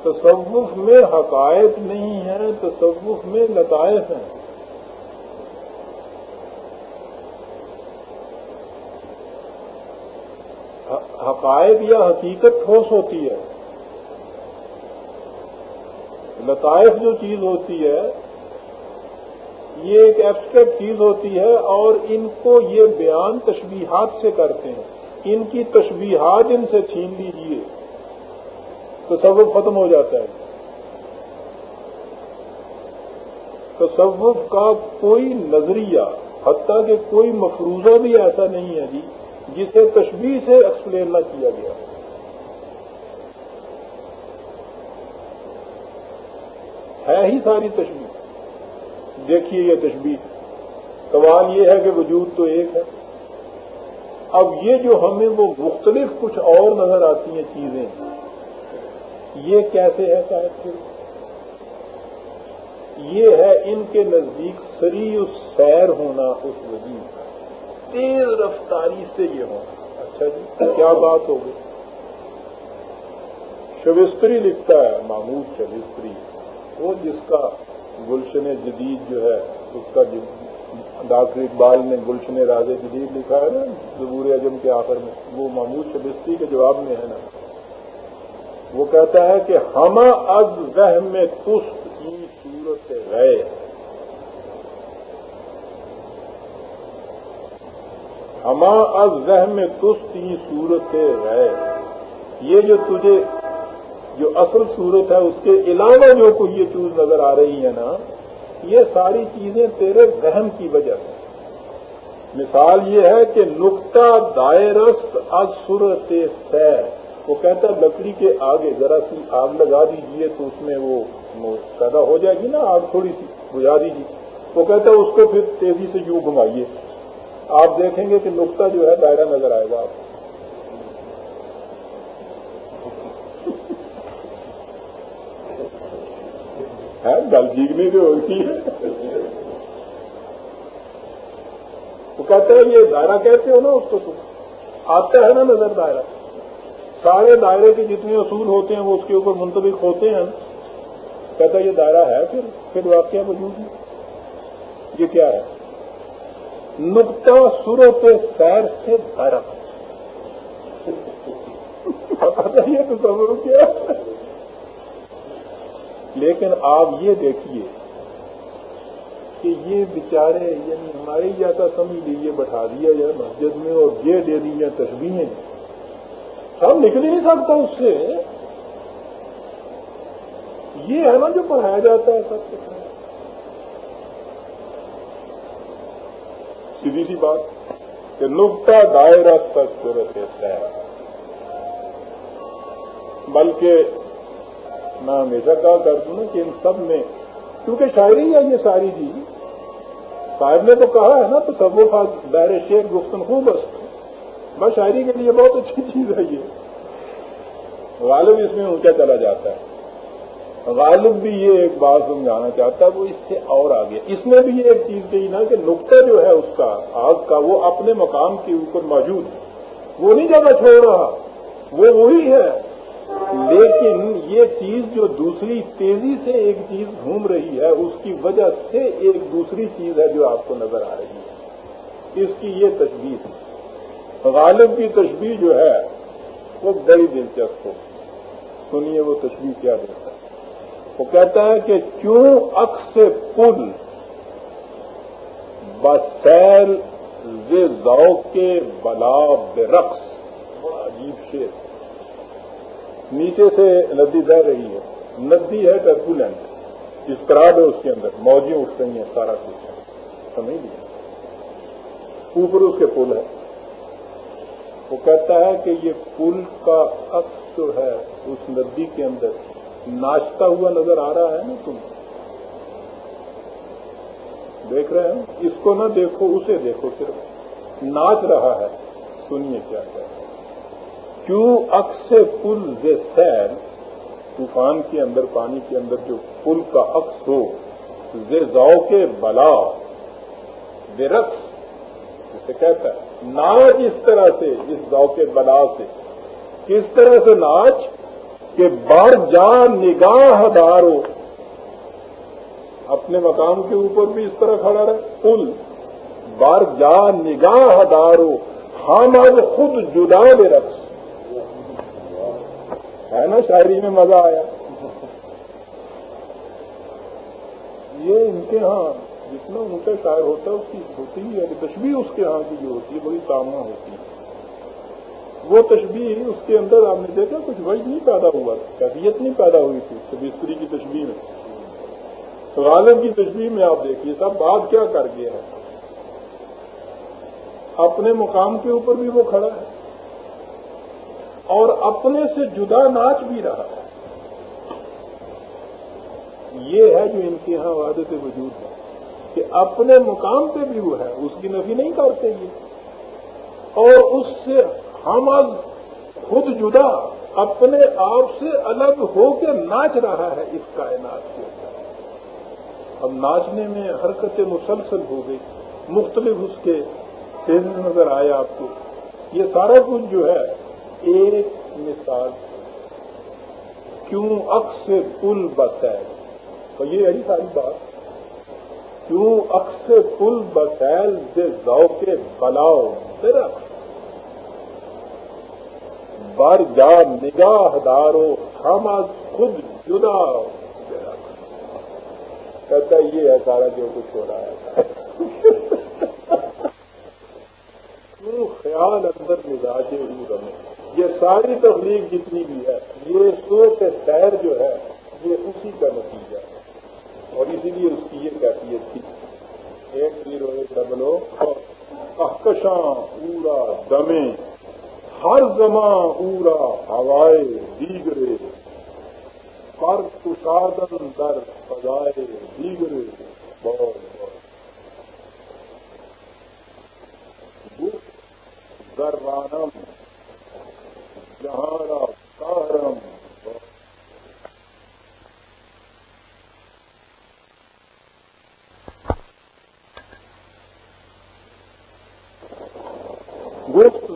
تصوف میں حقائق نہیں ہے تصوف میں لطائف ہیں۔ حقائق یا حقیقت ٹھوس ہوتی ہے۔ لطائف جو چیز ہوتی ہے، یہ ایک ایبسٹریکٹ چیز ہوتی ہے اور ان کو یہ بیان تشبیہات سے کرتے ہیں۔ ان کی تشبیہات ان سے چھین لیجیے تصوف ختم ہو جاتا ہے۔ تصوف کا کوئی نظریہ، حتیٰ کہ کوئی مفروضہ بھی ایسا نہیں ہے جی۔ جسے تشبیح سے ایکسپلین نہ کیا گیا۔ ہے ہی ساری تشبیح دیکھیے یہ تشبیح سوال یہ ہے کہ وجود تو ایک ہے۔ اب یہ جو ہمیں وہ مختلف کچھ اور نظر آتی ہیں چیزیں، یہ کیسے ہے صاحب؟ یہ ہے ان کے نزدیک سری اس سیر ہونا اس وجود۔ کا تیز رفتاری سے یہ ہونا اچھا جی کیا بات ہوگی شبستری لکھتا ہے معمول شبستری وہ جس کا گلشن جدید جو ہے، اس کا ڈاکٹر اقبال نے گلشن راز جدید لکھا ہے نا زبور اعظم کے آخر میں، وہ محمود شبستی کے جواب میں ہے نا۔ وہ کہتا ہے کہ ہم از وہ میں تست کی صورت گئے ہما از وہ میں تست صورت گئے یہ جو تجھے جو اصل صورت ہے، اس کے علاوہ جو کوئی یہ چیز نظر آ رہی ہے نا، یہ ساری چیزیں تیرے ذہن کی وجہ سے۔ مثال یہ ہے کہ نقطہ دائرست از صورت سیر وہ کہتا ہے لکڑی کے آگے، ذرا سی آگ لگا دیجیے تو اس میں وہ پیدا ہو جائے گی نا، آگ تھوڑی سی بجھا دیجیے وہ کہتا ہے اس کو پھر تیزی سے یوں گھمائیے۔ آپ دیکھیں گے کہ نقطہ جو ہے دائرہ نظر آئے گا آپ ہے گل جیگنے جو ہوتی ہے۔ وہ کہتے ہیں یہ دائرہ کہتے ہو نا اس کو تم آتا ہے نا نظر دائرہ۔ سارے دائرے کے جتنے اصول ہوتے ہیں وہ اس کے اوپر منتبک ہوتے ہیں۔ کہتا یہ دائرہ ہے پھر پھر واقعہ موجود ہے۔ یہ کیا ہے؟ نقطہ سروں سیر سے دائرہ یہ تو کیا لیکن آپ یہ دیکھیے کہ یہ بیچارے یعنی ہماری جیسا سمجھ لیجیے بٹھا دیا جائے مسجد میں اور یہ دے دی جائے تصویریں ہم نکل ہی نہیں سکتا اس سے۔ یہ ہے نا جو پڑھایا جاتا ہے سب کچھ سیدھی سی بات کہ نقطہ دائرہ تک صورت ہے۔ بلکہ میں ہمیشہ کہا کرتا ہوں کہ ان سب میں کیونکہ شاعری ہے یہ ساری چیز صاحب نے تو کہا ہے نا تو سب وہ دائر شیخ گفتن خوب بس شاعری کے لیے بہت اچھی چیز ہے یہ۔ غالب اس میں اونچا چلا جاتا ہے۔ غالب بھی یہ ایک بات سمجھانا چاہتا ہے، وہ اس سے اور آگے۔ اس میں بھی یہ ایک چیز کہی نا کہ نقطہ جو ہے اس کا، آگ کا، وہ اپنے مقام کے اوپر موجود ہے۔ وہ نہیں جگہ چھوڑ رہا، وہ وہی ہے۔ لیکن یہ چیز جو دوسری تیزی سے ایک چیز گھوم رہی ہے، اس کی وجہ سے ایک دوسری چیز ہے جو آپ کو نظر آ رہی ہے۔ اس کی یہ تجویز غالب کی تشبیح جو ہے، وہ بڑی دلچسپ ہو سنیے وہ تشبیح کیا دیتا ہے۔ وہ کہتا ہے کہ کیوں اکس پل بسیل ذوق کے بلا بے رقص بڑا عجیب شیر نیچے سے ندی بہ رہی ہے۔ ندی ہے ٹربولینٹ اس طرح ہے اس کے اندر۔ موجیں اٹھ رہی ہیں سارا کچھ۔ سمجھ لیا اوپر اس کے پل ہے۔ وہ کہتا ہے کہ یہ پل کا عکس جو ہے، اس ندی کے اندر ناچتا ہوا نظر آ رہا ہے نا تم؟ دیکھ رہے ہیں؟ اس کو نہ دیکھو، اسے دیکھو صرف۔ ناچ رہا ہے۔ سنیے کیا کہہ رہا ہے۔ کیوں عکس پل زے سیر، طوفان کے اندر، پانی کے اندر جو پل کا عکس ہو، زے ذو کے بلا بے رقص جسے کہتا ہے۔ ناچ اس طرح سے، اس ذو کے بلا سے۔ کس طرح سے ناچ؟ کہ بڑھ جا نگاہ دارو۔ اپنے مقام کے اوپر بھی اس طرح کھڑا رہے۔ پل بار جا نگاہ دارو ہم اب خود جدا بے رقص ہے نا شاعری میں مزہ آیا۔ یہ ان کے ہاں جتنا اونچا شاعر ہوتا ہے، اس کی ہوتی ہے، تشبیح اس کے ہاں کی جو ہوتی ہے، بڑی تامہ ہوتی ہے۔ وہ تشبیح اس کے اندر آپ نے دیکھا کچھ وجہ نہیں پیدا ہوا کیفیت نہیں پیدا ہوئی تھی سب استری کی تشبیح میں۔ غالب کی تشبیح میں آپ دیکھیے، سب بات کیا کر گیا ہے؟ اپنے مقام کے اوپر بھی وہ کھڑا ہے۔ اور اپنے سے جدا ناچ بھی رہا ہے۔ یہ ہے جو ان کے یہاں وعدے وجود ہے، کہ اپنے مقام پہ بھی وہ ہے، اس کی نفی نہیں کرتے یہ۔ اور اس سے ہم اب خود جدا اپنے آپ سے الگ ہو کے ناچ رہا ہے اس کائنات کے اندر۔ اب ناچنے میں حرکتیں مسلسل ہو گئی۔ مختلف اس کے تیز نظر آئے آپ کو۔ یہ سارا کچھ جو ہے، ایک مثال۔ کیوں اکس پل بسیل تو یہ ہے ساری بات۔ کیوں اکس پل بسیل سے ذوق بلاؤ؟ درخت بر جا نگاہ دارو، ہم آج خود جدا کہتا یہ ہے سارا جو کچھ ہو رہا ہے۔ خیال اندر مزاج روح رمے یہ ساری تخلیق جتنی بھی ہے، یہ سوچ سیر جو ہے، یہ اسی کا نتیجہ ہے۔ اور اسی لیے اس کی یہ کیفیت تھی۔ ایک زیرو ایک ڈبلو کہکشاں پورا دمے ہر زماں اورا ہوائے دیگرے پر کشادن در فضائے دیگرے بہت بہت ذرانم جہارا سہرم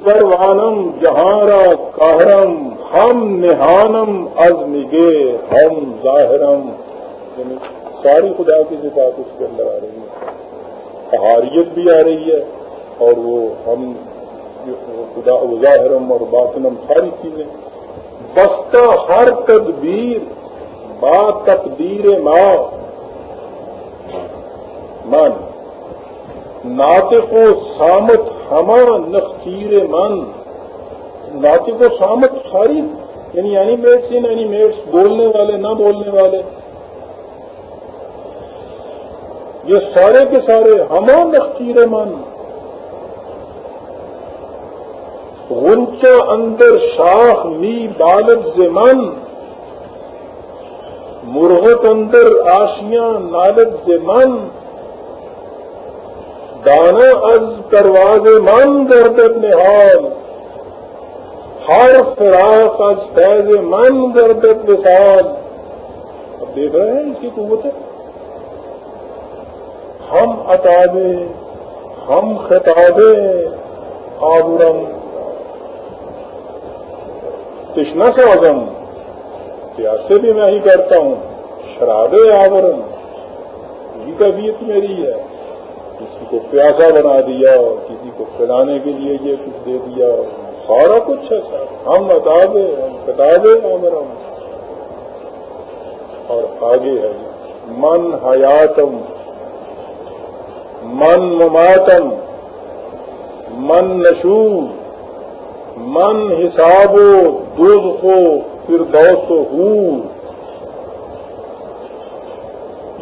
گپت جہارا کارم ہم نہانم از نگے ہم ظاہرم یعنی ساری خدا کی صفات اس کے اندر آ رہی ہے پہاڑیت بھی آ رہی ہے اور وہ ہم خدا ظاہرم اور باطنم ساری چیزیں بستہ ہر تدبیر با تقدیر ماں من ناطق و سامت ہما نخیر من. ناطق و سامت ساری. یعنی اینیمیٹس ان اینیمیٹس بولنے والے، نہ بولنے والے. یہ سارے کے سارے ہما نخیر من. غنچہ اندر شاخ می بالب زمن. مرغت اندر آشیاں نالب زمن. دانا از پرواز من گردت نحال ہر فراق از فیض من گردت مثال اب دیکھ رہے ہیں اس کی قوت ہے۔ ہم اتابے ہم خطابے آبرم کشنا سوگم پیاسے بھی میں ہی کرتا ہوں شرابے آورم۔ یہ طبیعت میری ہے۔ کو پیاسا بنا دیا، کسی کو پلانے کے لیے یہ کچھ دے دیا۔ سارا کچھ ہے سر ہم اتابے ہم کتابیں ہم اور آگے ہے۔ من حیاتم، من مماتم، من نشور من حساب و دودھ کو پھر دوست ہوں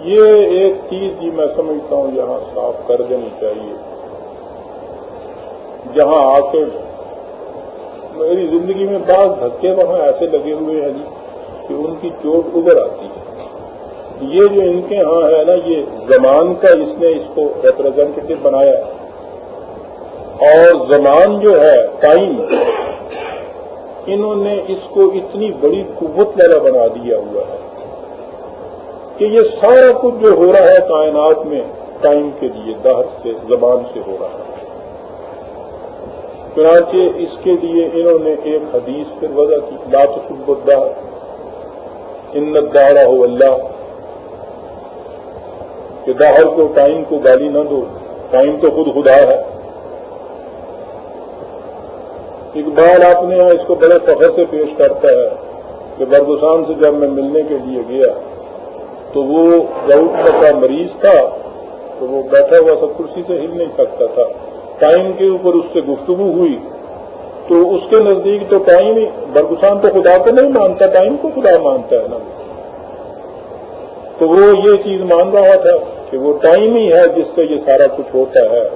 یہ ایک چیز جی میں سمجھتا ہوں یہاں صاف کر دینی چاہیے۔ جہاں آ کے میری زندگی میں بعض دھکے وہاں ایسے لگے ہوئے ہیں جی کہ ان کی چوٹ ابھر آتی ہے۔ یہ جو ان کے ہاں ہے نا، یہ زمان کا اس نے اس کو ریپرزینٹیو بنایا۔ ہے اور زمان جو ہے ٹائم انہوں نے اس کو اتنی بڑی قوت والا بنا دیا ہوا ہے۔ کہ یہ سارا کچھ جو ہو رہا ہے کائنات میں، ٹائم کے لیے، دہر سے، زبان سے ہو رہا ہے۔ چنانچہ اس کے لیے انہوں نے ایک حدیث پھر وضع کی لات سب الدار انت دارا ہو اللہ۔ کہ داہر کو، ٹائم کو گالی نہ دو۔ ٹائم تو خود خدا ہے۔ اقبال آپ نے اس کو بڑے فخر سے پیش کرتا ہے کہ بردوسان سے جب میں ملنے کے لیے گیا تو وہ گاؤٹ کا مریض تھا، تو وہ بیٹھا ہوا تھا، کرسی سے ہل نہیں سکتا تھا۔ ٹائم کے اوپر اس سے گفتگو ہوئی۔ تو اس کے نزدیک تو ٹائم ہی، برگسان تو خدا کو نہیں مانتا، ٹائم کو خدا مانتا ہے نا۔ تو وہ یہ چیز مان رہا تھا کہ وہ ٹائم ہی ہے جس سے یہ سارا کچھ ہوتا ہے۔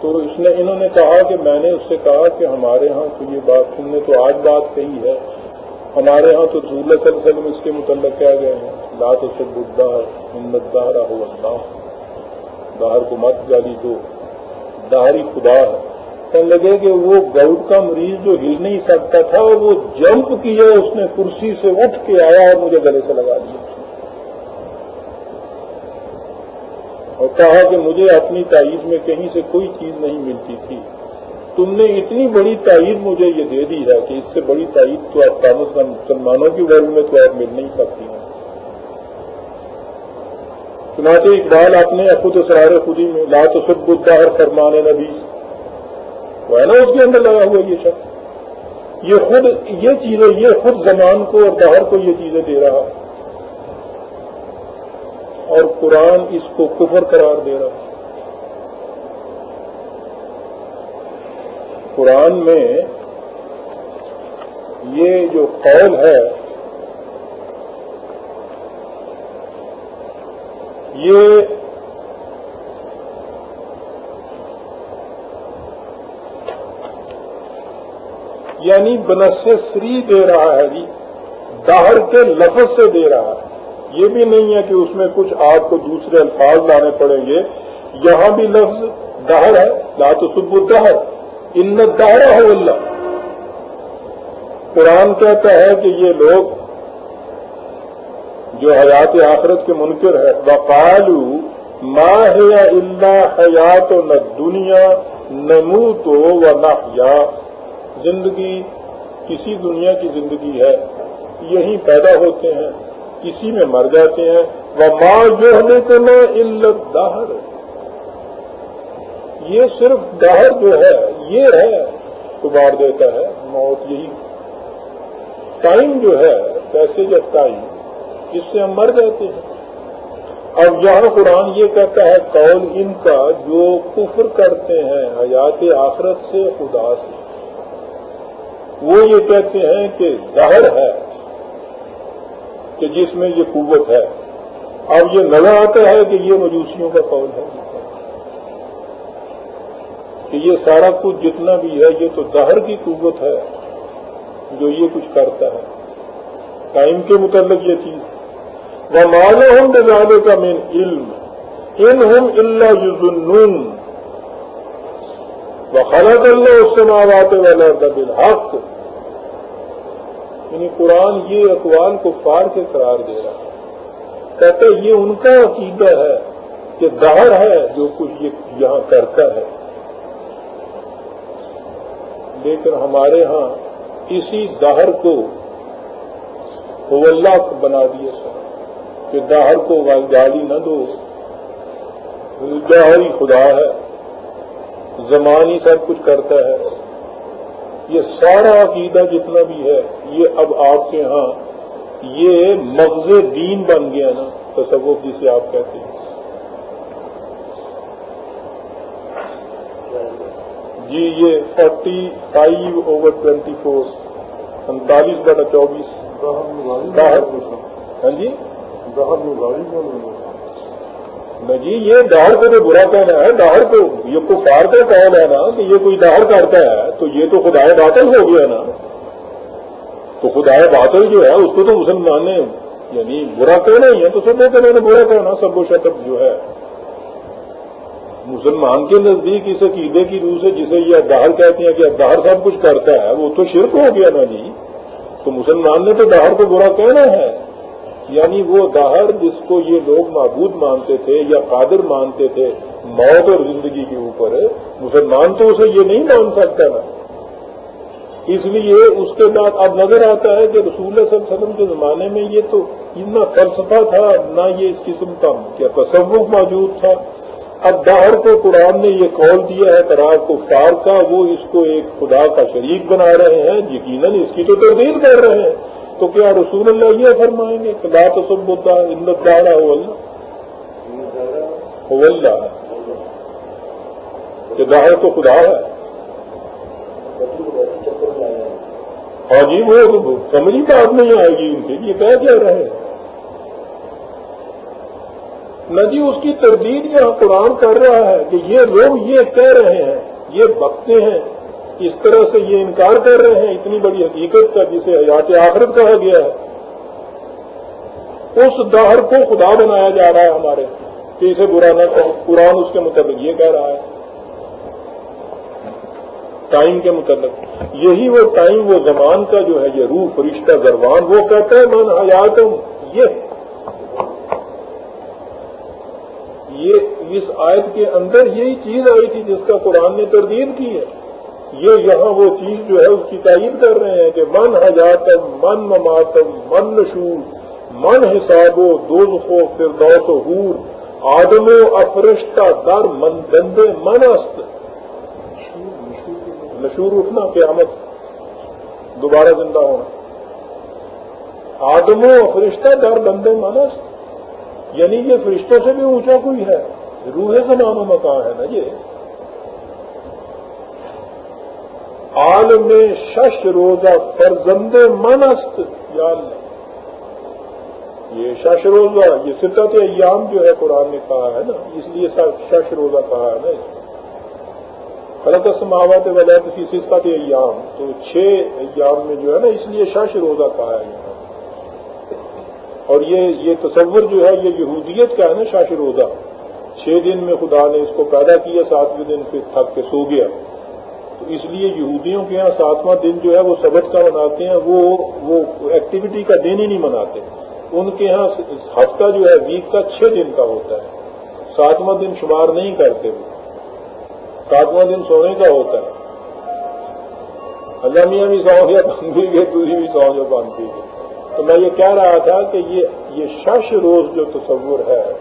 تو اس نے، انہوں نے کہا کہ میں نے اس سے کہا کہ ہمارے ہاں تو یہ بات، تم نے تو آج بات کہی ہے۔ ہمارے ہاں تو صلی اللہ علیہ وسلم اس کے متعلق کیا گئے ہیں۔ لات سے بدھا ہمت دہرا ہو اللہ باہر کو مت جالی دو. دہری خدا ہے. کہ لگے کہ وہ گاؤڈ کا مریض جو ہل نہیں سکتا تھا وہ جمپ کیا اس نے کرسی سے اٹھ کے آیا اور مجھے گلے سے لگا دیا۔ اور کہا کہ مجھے اپنی تائید میں کہیں سے کوئی چیز نہیں ملتی تھی۔ تم نے اتنی بڑی تائید مجھے یہ دے دی ہے کہ اس سے بڑی تائید تو آپ کام مسلمانوں کی ورلڈ میں تو آپ مل نہیں سکتی ہیں۔ چنانچہ اقبال آپ نے خود اسرار خودی میں، لا تو سب بدھا ہر فرمان نبی۔ وہ ہے نا اس کے اندر لگا ہوا یہ شخص۔ یہ خود، یہ چیزیں، یہ خود زمان کو اور دہر کو یہ چیزیں دے رہا۔ اور قرآن اس کو کفر قرار دے رہا۔ قرآن میں یہ جو قول ہے یہ یعنی بنس سری دے رہا ہے جی دہر کے لفظ سے دے رہا ہے۔ یہ بھی نہیں ہے کہ اس میں کچھ آپ کو دوسرے الفاظ لانے پڑیں گے۔ یہاں بھی لفظ دہر ہے، لا تو سب دہر ان دہرا ہے اللہ۔ قرآن کہتا ہے کہ یہ لوگ جو حیات آخرت کے منکر ہے. وقالو ماں ہے یا اللہ حیات و نہ دنیا نمو تو و نہ زندگی کسی دنیا کی زندگی ہے. یہی پیدا ہوتے ہیں. کسی میں مر جاتے ہیں. وہ ماں جو ہے تو میں علت داہر یہ صرف داہر جو ہے، یہ ہے کبار دیتا ہے، موت یہی. ٹائم جو ہے، پیسے آف ٹائم اس سے ہم مر جاتے ہیں۔ اب یہاں قرآن یہ کہتا ہے، قول ان کا جو کفر کرتے ہیں، حیات آخرت سے خدا سے۔ وہ یہ کہتے ہیں کہ ظاہر ہے، کہ جس میں یہ قوت ہے۔ اب یہ نظر آتا ہے کہ یہ مجوسیوں کا قول ہے۔ کہ یہ سارا کچھ جتنا بھی ہے، یہ تو ظاہر کی قوت ہے جو یہ کچھ کرتا ہے۔ ٹائم کے متعلق یہ چیز۔ وہ مانا کا مین علم ان ہم اللہ یوزن خلق اللہ اس سے والا دبل حق یعنی قرآن یہ اقوال کو پار کے قرار دے رہا ہے۔ کہتے یہ ان کا عقیدہ ہے کہ دہر ہے جو کچھ یہ یہاں کرتا ہے۔ لیکن ہمارے ہاں اسی دہر کو اللہ بنا دیے سر کہ دہر کو گالی نہ دو۔ دہر ہی خدا ہے زمان ہی سب کچھ کرتا ہے۔ یہ سارا عقیدہ جتنا بھی ہے یہ اب آپ کے ہاں یہ مغز دین بن گیا نا تصور جسے آپ کہتے ہیں۔ جی یہ forty five over twenty four سینتالیس بٹا چوبیس ہاں جی؟ جی یہ دہر کو تو برا کہنا ہے، دہر کو، یہ کفار کا قول ہے نا کہ یہ کوئی دہر کرتا ہے، تو یہ تو خدا باطل ہو گیا نا۔ تو خدا باطل جو ہے، اس کو تو مسلمان نے یعنی برا کہنا ہی ہے، تو سب نے برا کہنا، سب و شتب جو ہے۔ مسلمان کے نزدیک اس عقیدے کی روح سے جسے یہ دہر کہتے ہیں کہ دہر سب کچھ کرتا ہے، وہ تو شرک ہو گیا نا جی۔ تو مسلمان نے تو دہر کو برا کہنا ہے۔ یعنی وہ دہر جس کو یہ لوگ معبود مانتے تھے یا قادر مانتے تھے، موت اور زندگی کے اوپر، مسلمان تو اسے یہ نہیں مان سکتا نا۔ اس لیے اس کے بعد اب نظر آتا ہے کہ رسول صلی اللہ علیہ وسلم کے زمانے میں یہ تو اتنا فلسفہ تھا، نہ یہ اس قسم کا کیا تصوف موجود تھا۔ اب دہر کو قرآن نے یہ قول دیا ہے قرار کو فار کا، وہ اس کو ایک خدا کا شریک بنا رہے ہیں، یقیناً اس کی تو تردید کر رہے ہیں۔ تو کیا رسول اللہ یہ فرمائیں گے کہ لا تصب ہوتا ہے دارا ہو اللہ ہو اللہ کہ تو خدا ہے. ہاں جی وہ سمجھی بات نہیں آئے گی ان سے، یہ کہہ کیا رہے نہ جی اس کی تردید یہاں قرآن کر رہا ہے کہ یہ لوگ یہ کہہ رہے ہیں، یہ بکتے ہیں اس طرح سے یہ انکار کر رہے ہیں، اتنی بڑی حقیقت کا جسے حیات آخرت کہا گیا ہے۔ اس دہر کو خدا بنایا جا رہا ہے ہمارے۔ کہ اسے برا نہ کہ قرآن اس کے متعلق یہ کہہ رہا ہے۔ ٹائم کے متعلق یہی وہ ٹائم، وہ زمان کا جو ہے، یہ روح، فرشتہ زروان وہ کہتا ہے، من حیات یہ۔ یہ اس آیت کے اندر یہی چیز آئی تھی جس کا قرآن نے تردید کی ہے۔ یہ یہاں وہ چیز جو ہے اس کی تعین کر رہے ہیں کہ من حجاتم من مماتم، من نشور، من حساب و دو فردوس و حور، آدم و افرشتہ در من دندے من است. نشور اٹھنا قیامت، دوبارہ زندہ ہونا. آدموں فرشتہ در بندے مانس یعنی یہ فرشتوں سے بھی اونچا کوئی ہے، روح زمان و مکان ہے نا یہ؟ عالم شش روزہ فرزند منست یا اللہ یہ شش روزہ، یہ ستت ایام جو ہے قرآن نے کہا ہے نا، اس لیے شش روزہ کہا ہے نا۔ غلط سماوت ولیت کی ستت ایام۔ تو چھ ایام میں جو ہے نا، اس لیے شش روزہ کہا ہے یہاں۔ اور یہ یہ تصور جو ہے، یہ یہودیت کا ہے نا شاش روزہ۔ چھ دن میں خدا نے اس کو پیدا کیا، ساتویں دن پھر تھک کے سو گیا۔ تو اس لیے یہودیوں کے یہاں ساتواں دن جو ہے وہ سبق کا مناتے ہیں، وہ وہ ایکٹیویٹی کا دن ہی نہیں مناتے۔ ان کے یہاں ہفتہ جو ہے ویک کا چھ دن کا ہوتا ہے۔ ساتواں دن شمار نہیں کرتے وہ۔ ساتواں دن سونے کا ہوتا ہے۔ اللہ میاں بھی سو گیا بند گئے دوسری بھی سو گیا بند گئے تو میں یہ کہہ رہا تھا کہ یہ یہ شش روز جو تصور ہے،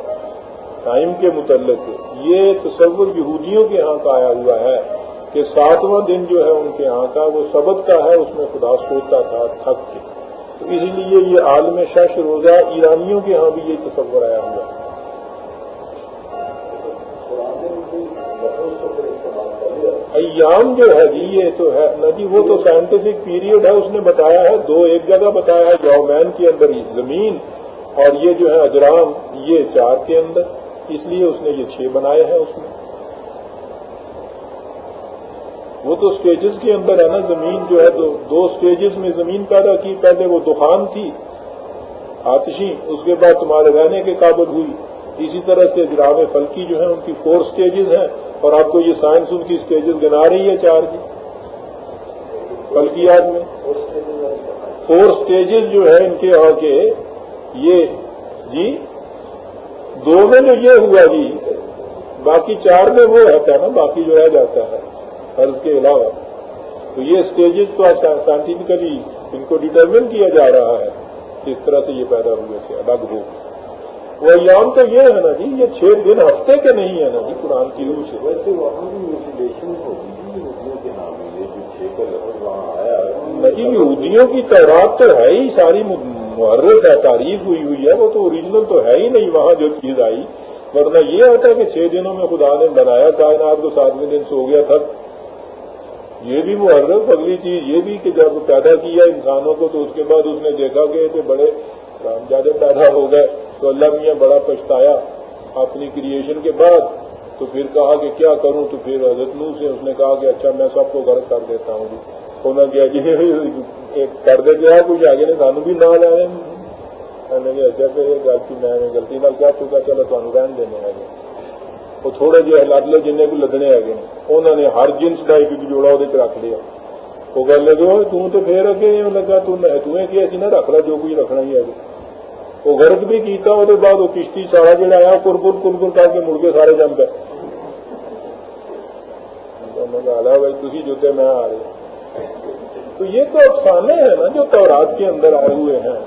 ٹائم کے متعلق، یہ تصور یہودیوں کے ہاں کا آیا ہوا ہے۔ کہ ساتواں دن جو ہے ان کے ہاں کا وہ سبق کا ہے، اس میں خدا سوتا تھا تھک کے۔ تو اس لیے یہ عالم شش روزہ ایرانیوں کے ہاں بھی یہ تصور آیا ہوا۔ ایام جو ہے جی یہ تو ہے۔ نا جی وہ تو سائنٹیفک پیریڈ ہے، اس نے بتایا ہے۔ دو ایک جگہ بتایا ہے، یومین کے اندر زمین اور یہ جو ہے اجرام، یہ چار کے اندر۔ اس لیے اس نے یہ چھ بنائے ہیں اس میں۔ وہ تو سٹیجز کے اندر ہے نا، زمین جو ہے تو دو سٹیجز میں زمین پیدا کی۔ پہلے وہ دکان تھی آتشی اس کے بعد تمہارے رہنے کے قابل ہوئی۔ اسی طرح سے جرام فلکی جو ہیں، ان کی فور سٹیجز ہیں۔ اور آپ کو یہ سائنس ان کی سٹیجز گنا رہی ہے چار جی۔ کی فلکیات میں۔ فور سٹیجز جو ہے ان کے یہاں کے یہ جی دو میں جو یہ ہوا جی باقی چار میں وہ رہتا ہے نا، باقی جو رہ جاتا ہے۔ فرض کے علاوہ۔ تو یہ اسٹیجز تو سائنٹیفکلی ان کو ڈٹرمن کیا جا رہا ہے کس طرح سے یہ پیدا ہوئے تھے الگ ہو۔ وہ ایام تو یہ ہے نا جی یہ چھ دن ہفتے کے نہیں ہے نا جی قرآن کی روح سے۔ ویسے وہاں بھی موٹیویشن ہوگی کے نام جو چھ کا لفظ وہاں آیا جی یہودیوں کی تعداد تو ہے ہی ساری محرت ہے تعریف ہوئی ہوئی ہے وہ تو اوریجنل تو ہے ہی نہیں وہاں جو چیز آئی۔ ورنہ یہ ہوتا ہے کہ چھ دنوں میں خدا نے بنایا کائنات کو ساتویں دن سو گیا تھا یہ بھی محرف اگلی چیز یہ بھی کہ جب پیدا کیا انسانوں کو تو اس کے بعد اس نے دیکھا کہ بڑے زیادہ پیدا ہو گئے، تو اللہ میاں بڑا پچھتایا اپنی کریشن کے بعد، تو پھر کہا کہ کیا کروں؟ تو پھر حضرت نو سے اس نے کہا کہ اچھا میں سب کو غرض کر دیتا ہوں جی۔ انہوں نے کیا جی کر دیتے جی، ہیں کچھ آگے نے سانو بھی نہ لائے میں نے اچھا کہ میں نے غلطی نہ کیا چکا چلو تمہیں رہن دینے ہے وہ تھوڑے جہے لد لے جن کو لدنے ہے انہوں نے ہر جنس کا ایک جوڑا وہ رکھ لیا۔ وہ کہنے لگے توں تو پھر اگے لگا تمہیں کیا سی نہ رکھ لا جو کچھ رکھنا ہی ہے۔ وہ غرض بھی کیتا وہ بعد وہ کشتی سارا جڑا آیا کرکر کرکر کر کے مڑ کے سارے جم گئے بھائی تھی جوتے میں آ رہے تو یہ تو افسانے ہیں نا، جو تورات کے اندر آئے ہوئے ہیں۔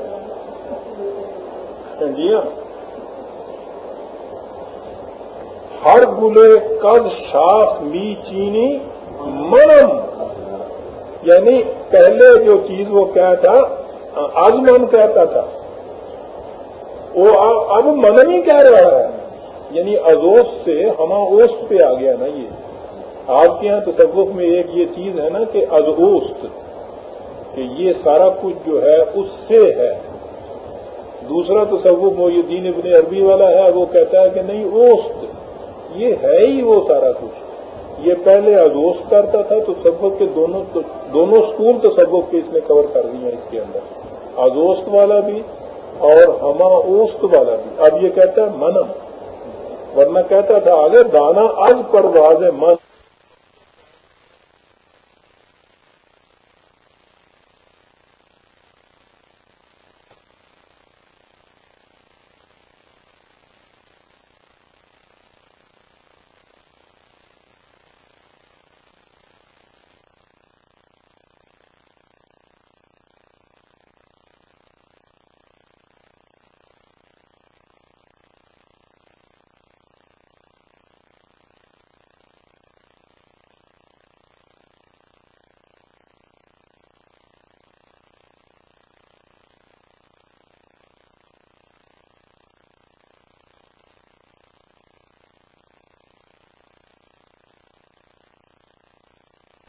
ہاں جی ہاں۔ ہر گلے کد شاخ می چینی مرم یعنی پہلے جو چیز وہ کیا تھا، آج من کہتا تھا۔ وہ اب من نہیں کہہ رہا ہے۔ یعنی ازوس سے ہما اوسط پہ آ گیا نا یہ۔ آپ کے یہاں تصوف میں ایک یہ چیز ہے نا کہ ازوست، کہ یہ سارا کچھ جو ہے اس سے ہے۔ دوسرا تصوف وہ یہ دین ابن عربی والا ہے، وہ کہتا ہے کہ نہیں اوسط یہ ہے ہی وہ سارا کچھ۔ یہ پہلے ازوست کرتا تھا تو سبق کے دونوں دونوں اسکول تصوف کے اس نے کور کر دی ہیں اس کے اندر۔ ازوست والا بھی اور ہما اوست والا بھی۔ اب یہ کہتا ہے منم۔ ورنہ کہتا تھا اگر دانا از پر واضح، من